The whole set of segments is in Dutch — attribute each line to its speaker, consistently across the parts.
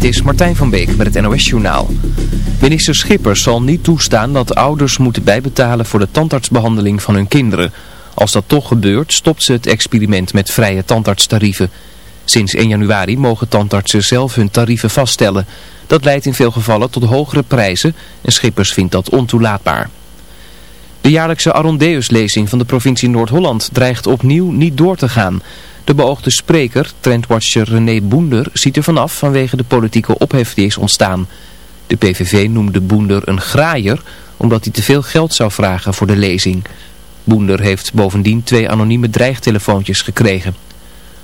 Speaker 1: Dit is Martijn van Beek met het NOS Journaal. Minister Schippers zal niet toestaan dat ouders moeten bijbetalen voor de tandartsbehandeling van hun kinderen. Als dat toch gebeurt, stopt ze het experiment met vrije tandartstarieven. Sinds 1 januari mogen tandartsen zelf hun tarieven vaststellen. Dat leidt in veel gevallen tot hogere prijzen en Schippers vindt dat ontoelaatbaar. De jaarlijkse Arondeus-lezing van de provincie Noord-Holland dreigt opnieuw niet door te gaan... De beoogde spreker, trendwatcher René Boender, ziet er vanaf vanwege de politieke ophef die is ontstaan. De PVV noemde Boender een graaier omdat hij te veel geld zou vragen voor de lezing. Boender heeft bovendien twee anonieme dreigtelefoontjes gekregen.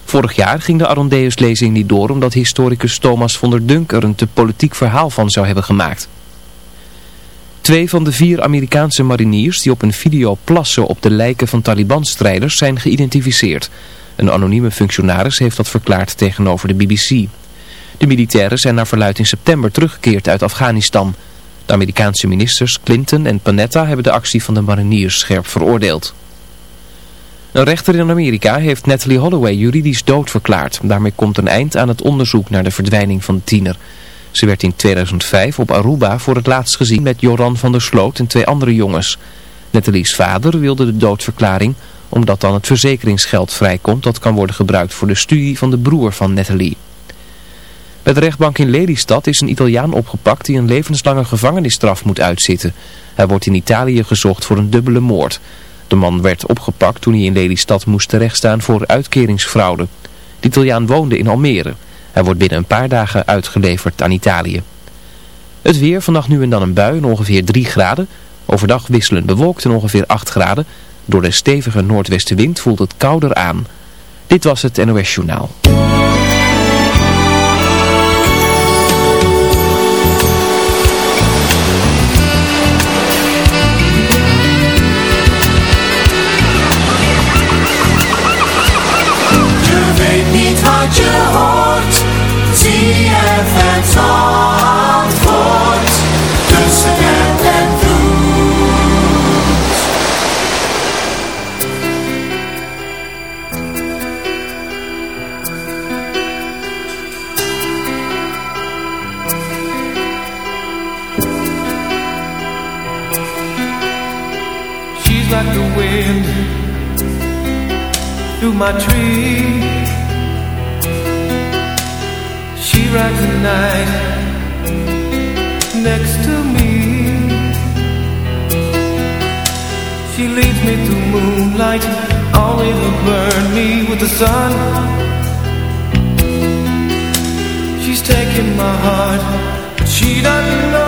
Speaker 1: Vorig jaar ging de Arondeus-lezing niet door omdat historicus Thomas von der Dunk een te politiek verhaal van zou hebben gemaakt. Twee van de vier Amerikaanse mariniers die op een video plassen op de lijken van Taliban-strijders zijn geïdentificeerd. Een anonieme functionaris heeft dat verklaard tegenover de BBC. De militairen zijn naar verluid in september teruggekeerd uit Afghanistan. De Amerikaanse ministers Clinton en Panetta hebben de actie van de mariniers scherp veroordeeld. Een rechter in Amerika heeft Natalie Holloway juridisch doodverklaard. Daarmee komt een eind aan het onderzoek naar de verdwijning van de tiener. Ze werd in 2005 op Aruba voor het laatst gezien met Joran van der Sloot en twee andere jongens. Natalie's vader wilde de doodverklaring omdat dan het verzekeringsgeld vrijkomt dat kan worden gebruikt voor de studie van de broer van Nathalie. Bij de rechtbank in Lelystad is een Italiaan opgepakt die een levenslange gevangenisstraf moet uitzitten. Hij wordt in Italië gezocht voor een dubbele moord. De man werd opgepakt toen hij in Lelystad moest terechtstaan voor uitkeringsfraude. De Italiaan woonde in Almere. Hij wordt binnen een paar dagen uitgeleverd aan Italië. Het weer, vannacht nu en dan een bui ongeveer 3 graden. Overdag wisselend bewolkt en ongeveer 8 graden. Door de stevige noordwestenwind voelt het kouder aan. Dit was het NOS Journaal.
Speaker 2: through my tree. She rides at night next to me. She leads me through moonlight, only to burn me with the sun. She's taking my heart, but she doesn't know.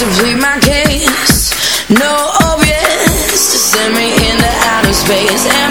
Speaker 2: To plead my case No obvious
Speaker 3: to send me into outer space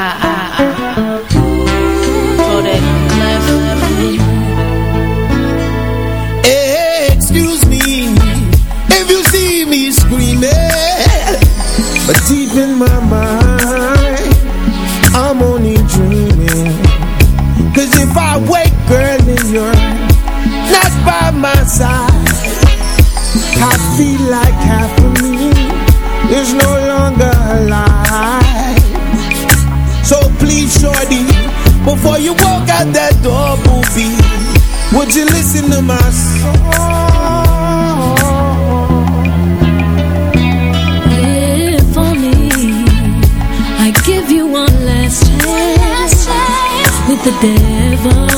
Speaker 3: Yeah. will you listen to my song?
Speaker 4: if only I give you one last chance with the devil.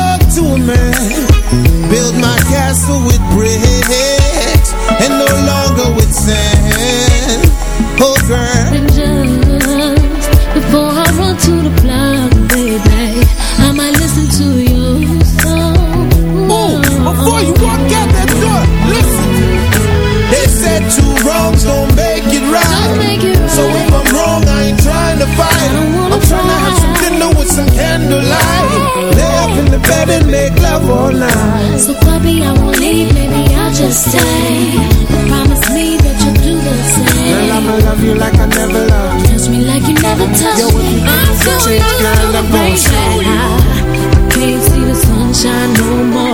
Speaker 3: So with bread.
Speaker 4: touch
Speaker 3: Yo,
Speaker 4: me, I'm so young,
Speaker 3: I'm crazy.
Speaker 4: I can't see the sunshine no more.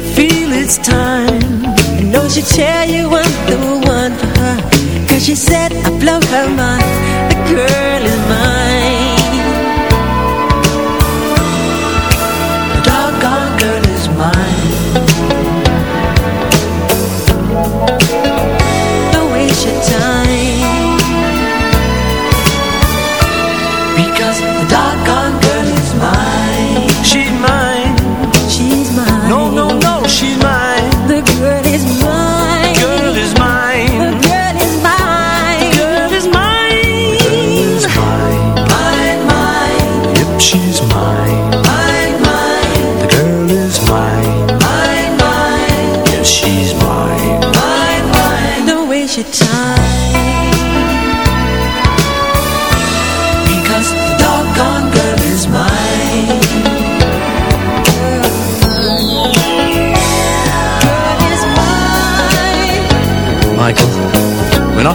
Speaker 5: really feel it's time I know she'd
Speaker 6: tell you I'm the one for her Cause she said I blow her mind The girl is mine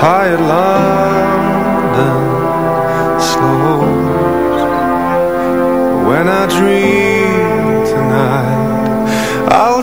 Speaker 7: tired London slows When I dream tonight I'll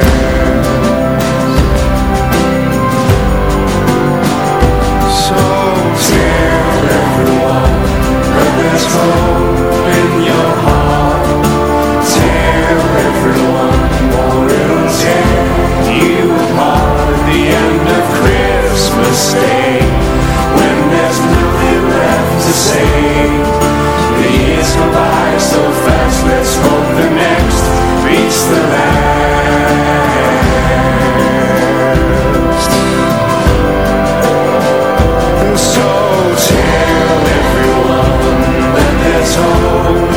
Speaker 7: stay when there's nothing left to say. The years go by so fast, let's hope the next beats the last. So tell everyone that there's hope.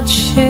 Speaker 4: 过去。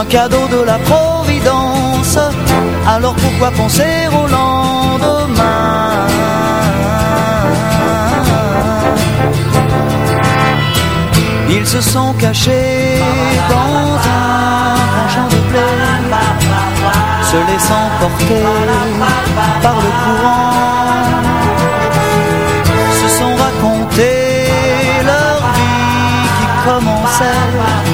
Speaker 8: un cadeau de la Providence. Alors pourquoi penser au lendemain Ils se sont cachés dans un champ de plaie, se laissant porter par le courant, se sont racontés leur vie qui commençait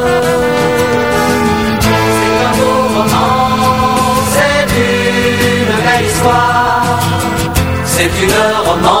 Speaker 8: c'est une